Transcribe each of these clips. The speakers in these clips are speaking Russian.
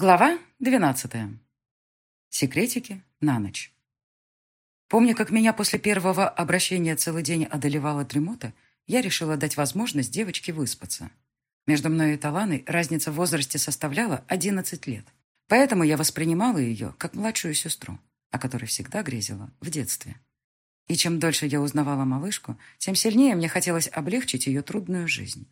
Глава 12. Секретики на ночь. Помня, как меня после первого обращения целый день одолевала дремота, я решила дать возможность девочке выспаться. Между мной и Таланой разница в возрасте составляла 11 лет. Поэтому я воспринимала ее как младшую сестру, о которой всегда грезила в детстве. И чем дольше я узнавала малышку, тем сильнее мне хотелось облегчить ее трудную жизнь.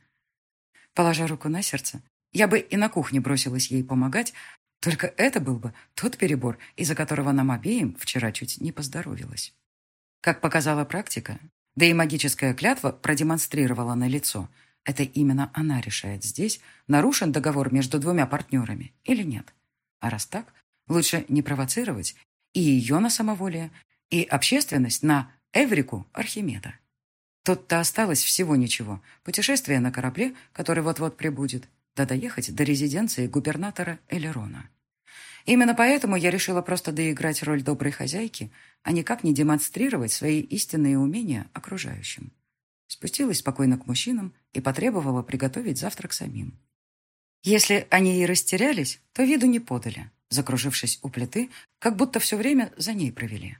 Положа руку на сердце, я бы и на кухне бросилась ей помогать, только это был бы тот перебор, из-за которого нам обеим вчера чуть не поздоровилось. Как показала практика, да и магическая клятва продемонстрировала на лицо, это именно она решает здесь, нарушен договор между двумя партнерами или нет. А раз так, лучше не провоцировать и ее на самоволие, и общественность на Эврику Архимеда. Тут-то осталось всего ничего. Путешествие на корабле, который вот-вот прибудет, да доехать до резиденции губернатора Элерона. Именно поэтому я решила просто доиграть роль доброй хозяйки, а никак не демонстрировать свои истинные умения окружающим. Спустилась спокойно к мужчинам и потребовала приготовить завтрак самим. Если они и растерялись, то виду не подали, закружившись у плиты, как будто все время за ней провели.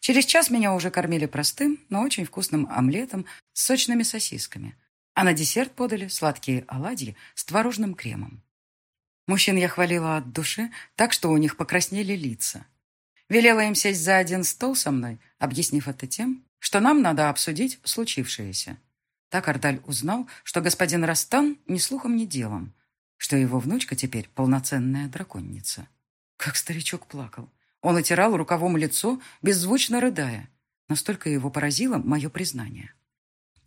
Через час меня уже кормили простым, но очень вкусным омлетом с сочными сосисками, а на десерт подали сладкие оладьи с творожным кремом. Мужчин я хвалила от души, так что у них покраснели лица. Велела им сесть за один стол со мной, объяснив это тем, что нам надо обсудить случившееся. Так Ардаль узнал, что господин Растан ни слухом, ни делом, что его внучка теперь полноценная драконница. Как старичок плакал. Он отирал рукавом лицо, беззвучно рыдая. Настолько его поразило мое признание.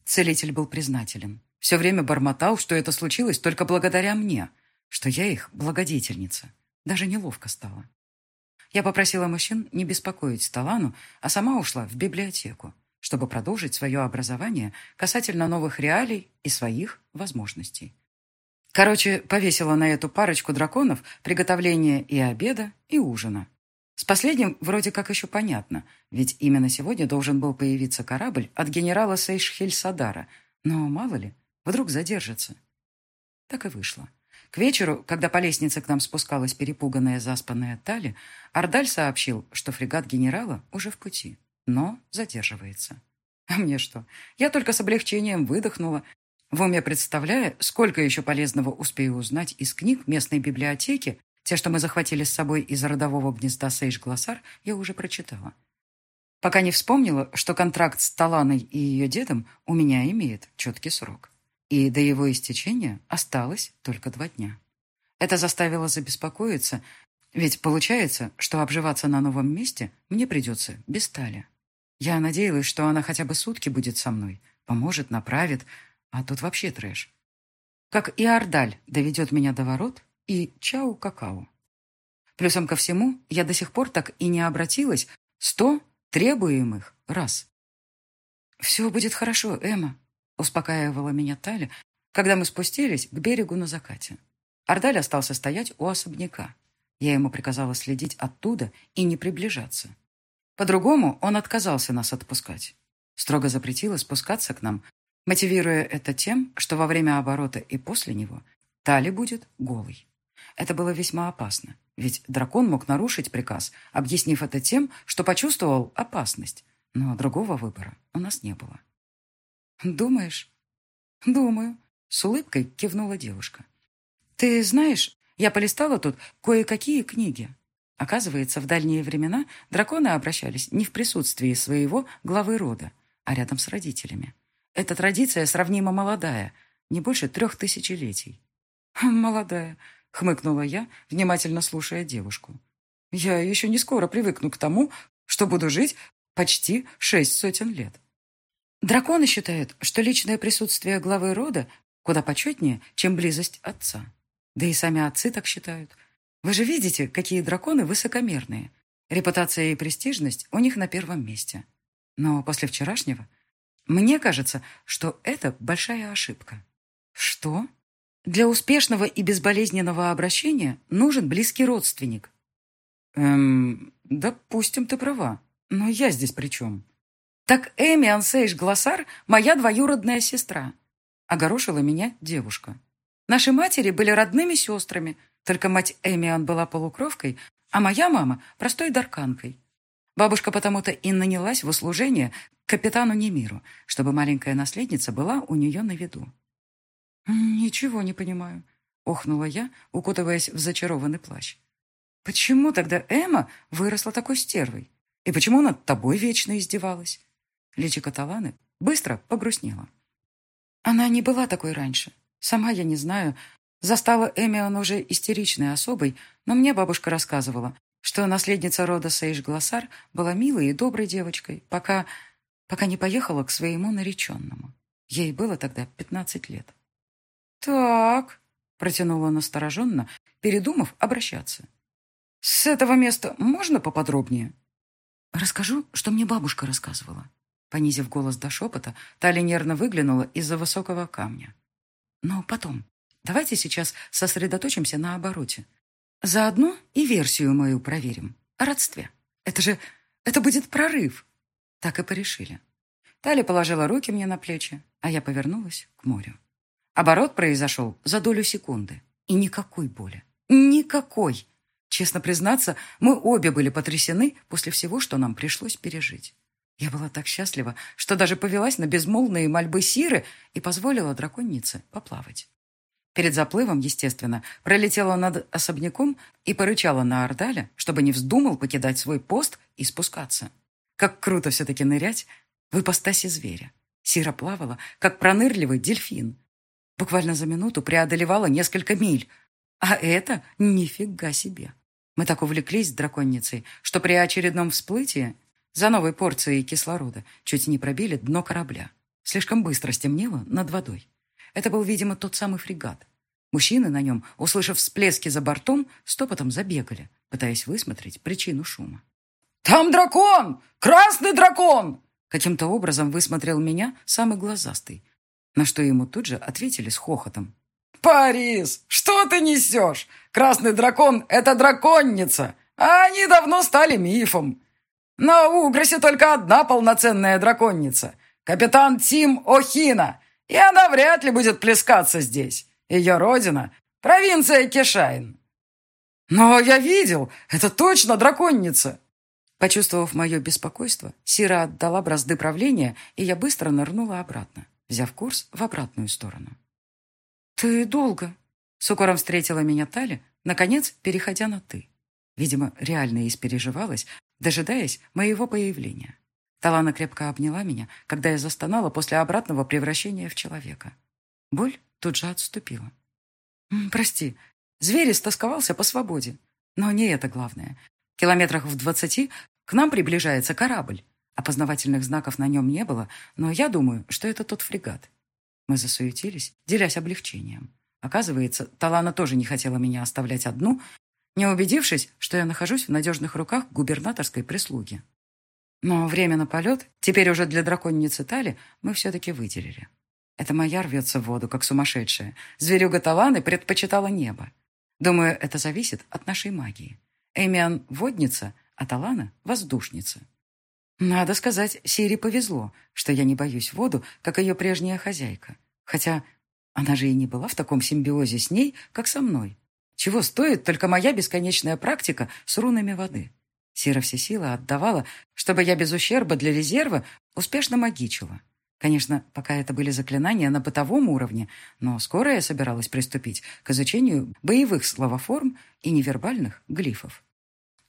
Целитель был признателен. Все время бормотал, что это случилось только благодаря мне, что я их благодетельница. Даже неловко стало. Я попросила мужчин не беспокоить Талану, а сама ушла в библиотеку, чтобы продолжить свое образование касательно новых реалий и своих возможностей. Короче, повесила на эту парочку драконов приготовление и обеда, и ужина. С последним вроде как еще понятно, ведь именно сегодня должен был появиться корабль от генерала Сейшхель-Садара, но мало ли, вдруг задержится. Так и вышло. К вечеру, когда по лестнице к нам спускалась перепуганная заспанная Тали, Ардаль сообщил, что фрегат генерала уже в пути, но задерживается. А мне что? Я только с облегчением выдохнула, в уме представляя, сколько еще полезного успею узнать из книг местной библиотеки те, что мы захватили с собой из родового гнезда Сейш-Глоссар, я уже прочитала. Пока не вспомнила, что контракт с Таланой и ее дедом у меня имеет четкий срок. И до его истечения осталось только два дня. Это заставило забеспокоиться, ведь получается, что обживаться на новом месте мне придется без Тали. Я надеялась, что она хотя бы сутки будет со мной, поможет, направит, а тут вообще трэш. Как и Ардаль доведет меня до ворот, и чау-какао. Плюсом ко всему, я до сих пор так и не обратилась сто требуемых раз. «Все будет хорошо, Эмма», — успокаивала меня Таля, когда мы спустились к берегу на закате. Ардаль остался стоять у особняка. Я ему приказала следить оттуда и не приближаться. По-другому он отказался нас отпускать. Строго запретила спускаться к нам, мотивируя это тем, что во время оборота и после него Тали будет голой. Это было весьма опасно, ведь дракон мог нарушить приказ, объяснив это тем, что почувствовал опасность. Но другого выбора у нас не было. «Думаешь?» «Думаю», — с улыбкой кивнула девушка. «Ты знаешь, я полистала тут кое-какие книги. Оказывается, в дальние времена драконы обращались не в присутствии своего главы рода, а рядом с родителями. Эта традиция сравнимо молодая, не больше трех тысячелетий». «Молодая», хмыкнула я, внимательно слушая девушку. Я еще не скоро привыкну к тому, что буду жить почти шесть сотен лет. Драконы считают, что личное присутствие главы рода куда почетнее, чем близость отца. Да и сами отцы так считают. Вы же видите, какие драконы высокомерные. Репутация и престижность у них на первом месте. Но после вчерашнего мне кажется, что это большая ошибка. Что? Для успешного и безболезненного обращения нужен близкий родственник. Эм, допустим, ты права. Но я здесь при чем? Так Эми Ансейш Глоссар – моя двоюродная сестра. Огорошила меня девушка. Наши матери были родными сестрами. Только мать Эмиан была полукровкой, а моя мама – простой дарканкой. Бабушка потому-то и нанялась в услужение капитану Немиру, чтобы маленькая наследница была у нее на виду. «Ничего не понимаю», — охнула я, укутываясь в зачарованный плащ. «Почему тогда Эмма выросла такой стервой? И почему над тобой вечно издевалась?» Личико Таланы быстро погрустнело. Она не была такой раньше. Сама я не знаю. Застала Эмион уже истеричной особой, но мне бабушка рассказывала, что наследница рода Сейш-Глоссар была милой и доброй девочкой, пока... пока не поехала к своему нареченному. Ей было тогда пятнадцать лет. «Так», — протянула настороженно, передумав обращаться. «С этого места можно поподробнее?» «Расскажу, что мне бабушка рассказывала». Понизив голос до шепота, Таля нервно выглянула из-за высокого камня. «Но потом. Давайте сейчас сосредоточимся на обороте. Заодно и версию мою проверим. О родстве. Это же... это будет прорыв. Так и порешили. Таля положила руки мне на плечи, а я повернулась к морю. Оборот произошел за долю секунды. И никакой боли. Никакой. Честно признаться, мы обе были потрясены после всего, что нам пришлось пережить. Я была так счастлива, что даже повелась на безмолвные мольбы Сиры и позволила драконице поплавать. Перед заплывом, естественно, пролетела над особняком и порычала на Ордаля, чтобы не вздумал покидать свой пост и спускаться. Как круто все-таки нырять в ипостаси зверя. Сира плавала, как пронырливый дельфин. Буквально за минуту преодолевала несколько миль. А это нифига себе. Мы так увлеклись драконницей, что при очередном всплытии за новой порцией кислорода чуть не пробили дно корабля. Слишком быстро стемнело над водой. Это был, видимо, тот самый фрегат. Мужчины на нем, услышав всплески за бортом, стопотом забегали, пытаясь высмотреть причину шума. «Там дракон! Красный дракон!» Каким-то образом высмотрел меня самый глазастый, на что ему тут же ответили с хохотом. «Парис, что ты несешь? Красный дракон — это драконница, а они давно стали мифом. На Угросе только одна полноценная драконница — капитан Тим Охина, и она вряд ли будет плескаться здесь. Ее родина — провинция Кешайн. Но я видел, это точно драконница. Почувствовав мое беспокойство, Сира отдала бразды правления, и я быстро нырнула обратно, взяв курс в обратную сторону. «Ты долго?» — с укором встретила меня Таля, наконец переходя на «ты». Видимо, реально испереживалась, дожидаясь моего появления. Талана крепко обняла меня, когда я застонала после обратного превращения в человека. Боль тут же отступила. «Прости, зверь истосковался по свободе. Но не это главное. В километрах в двадцати к нам приближается корабль. Опознавательных знаков на нем не было, но я думаю, что это тот фрегат». Мы засуетились, делясь облегчением. Оказывается, Талана тоже не хотела меня оставлять одну, не убедившись, что я нахожусь в надежных руках губернаторской прислуги. Но время на полет, теперь уже для драконницы Тали, мы все-таки выделили. Это моя рвется в воду, как сумасшедшая. Зверюга Таланы предпочитала небо. Думаю, это зависит от нашей магии. Эмиан — водница, а Талана — воздушница. Надо сказать, Сири повезло, что я не боюсь воду, как ее прежняя хозяйка. Хотя она же и не была в таком симбиозе с ней, как со мной. Чего стоит только моя бесконечная практика с рунами воды. Сира все силы отдавала, чтобы я без ущерба для резерва успешно магичила. Конечно, пока это были заклинания на бытовом уровне, но скоро я собиралась приступить к изучению боевых словоформ и невербальных глифов.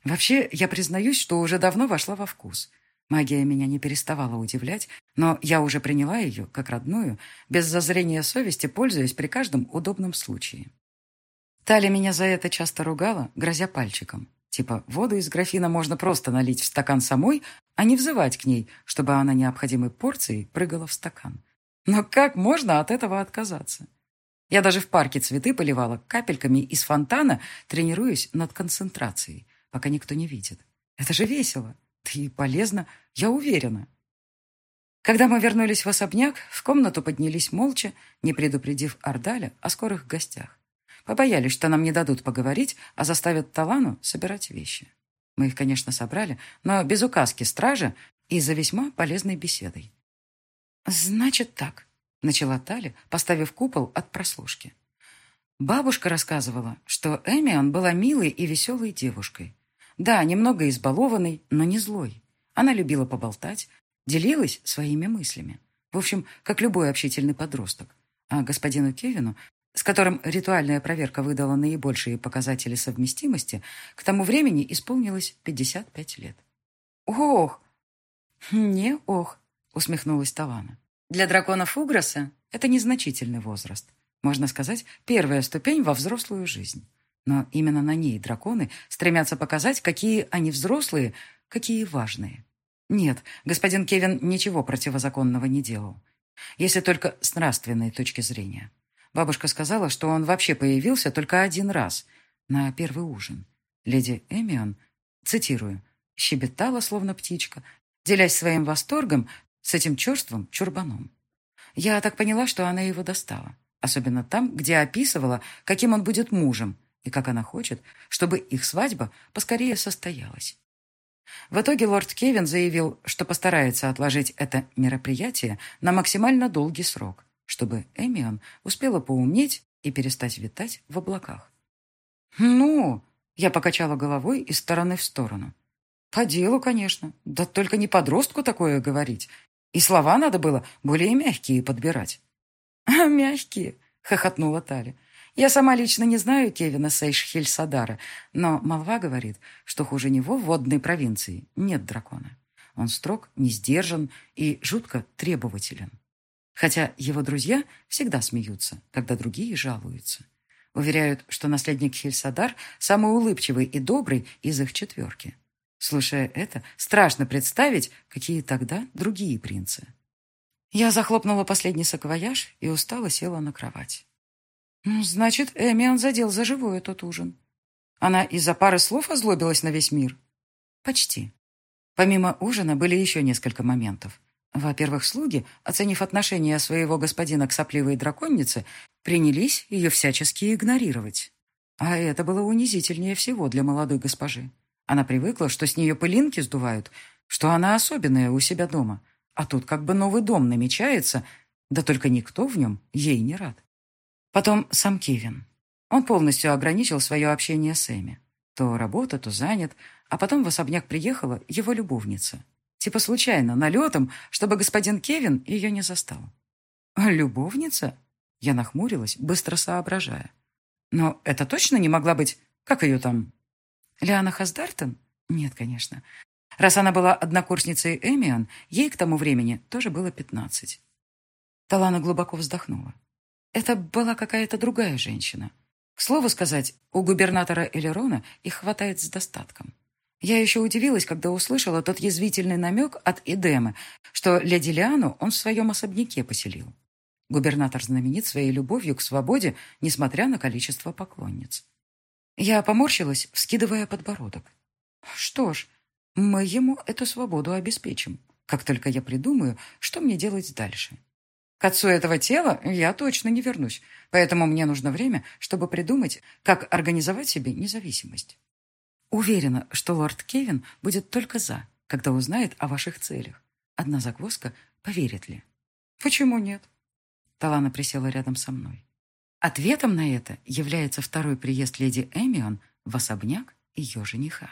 Вообще, я признаюсь, что уже давно вошла во вкус. Магия меня не переставала удивлять, но я уже приняла ее, как родную, без зазрения совести, пользуясь при каждом удобном случае. Таля меня за это часто ругала, грозя пальчиком. Типа, воду из графина можно просто налить в стакан самой, а не взывать к ней, чтобы она необходимой порцией прыгала в стакан. Но как можно от этого отказаться? Я даже в парке цветы поливала капельками из фонтана, тренируясь над концентрацией, пока никто не видит. Это же весело. И полезно, я уверена. Когда мы вернулись в особняк, в комнату поднялись молча, не предупредив Ордаля о скорых гостях. Побоялись, что нам не дадут поговорить, а заставят Талану собирать вещи. Мы их, конечно, собрали, но без указки стража и за весьма полезной беседой. «Значит так», — начала Тали, поставив купол от прослушки. Бабушка рассказывала, что Эмион была милой и веселой девушкой. Да, немного избалованной, но не злой. Она любила поболтать, делилась своими мыслями. В общем, как любой общительный подросток. А господину Кевину, с которым ритуальная проверка выдала наибольшие показатели совместимости, к тому времени исполнилось 55 лет. «Ох!» «Не ох», — усмехнулась Талана. «Для драконов Угроса это незначительный возраст. Можно сказать, первая ступень во взрослую жизнь. Но именно на ней драконы стремятся показать, какие они взрослые, какие важные. Нет, господин Кевин ничего противозаконного не делал. Если только с нравственной точки зрения. Бабушка сказала, что он вообще появился только один раз, на первый ужин. Леди Эмион, цитирую, щебетала, словно птичка, делясь своим восторгом с этим черством чурбаном. Я так поняла, что она его достала особенно там, где описывала, каким он будет мужем и как она хочет, чтобы их свадьба поскорее состоялась. В итоге лорд Кевин заявил, что постарается отложить это мероприятие на максимально долгий срок, чтобы Эмион успела поумнеть и перестать витать в облаках. «Ну!» — я покачала головой из стороны в сторону. «По делу, конечно. Да только не подростку такое говорить. И слова надо было более мягкие подбирать». «А мягкие?» — хохотнула Таля. «Я сама лично не знаю Кевина Сейш-Хельсадара, но молва говорит, что хуже него в водной провинции нет дракона. Он строг, не сдержан и жутко требователен. Хотя его друзья всегда смеются, когда другие жалуются. Уверяют, что наследник Хельсадар самый улыбчивый и добрый из их четверки. Слушая это, страшно представить, какие тогда другие принцы. Я захлопнула последний саквояж и устало села на кровать. Значит, Эмиан задел за живое тот ужин. Она из-за пары слов озлобилась на весь мир? Почти. Помимо ужина были еще несколько моментов. Во-первых, слуги, оценив отношение своего господина к сопливой драконнице, принялись ее всячески игнорировать. А это было унизительнее всего для молодой госпожи. Она привыкла, что с нее пылинки сдувают, что она особенная у себя дома — а тут как бы новый дом намечается, да только никто в нем ей не рад. Потом сам Кевин. Он полностью ограничил свое общение с Эми. То работа, то занят, а потом в особняк приехала его любовница. Типа случайно, налетом, чтобы господин Кевин ее не застал. «Любовница?» Я нахмурилась, быстро соображая. «Но это точно не могла быть... Как ее там?» «Лиана Хаздартон?» «Нет, конечно. Раз она была однокурсницей Эмион, ей к тому времени тоже было пятнадцать. Талана глубоко вздохнула. Это была какая-то другая женщина. К слову сказать, у губернатора Элерона их хватает с достатком. Я еще удивилась, когда услышала тот язвительный намек от Эдемы, что леди Лиану он в своем особняке поселил. Губернатор знаменит своей любовью к свободе, несмотря на количество поклонниц. Я поморщилась, вскидывая подбородок. Что ж, мы ему эту свободу обеспечим, как только я придумаю, что мне делать дальше. К отцу этого тела я точно не вернусь, поэтому мне нужно время, чтобы придумать, как организовать себе независимость. Уверена, что лорд Кевин будет только за, когда узнает о ваших целях. Одна загвоздка, поверит ли? Почему нет? Талана присела рядом со мной. Ответом на это является второй приезд леди Эмион в особняк ее жениха.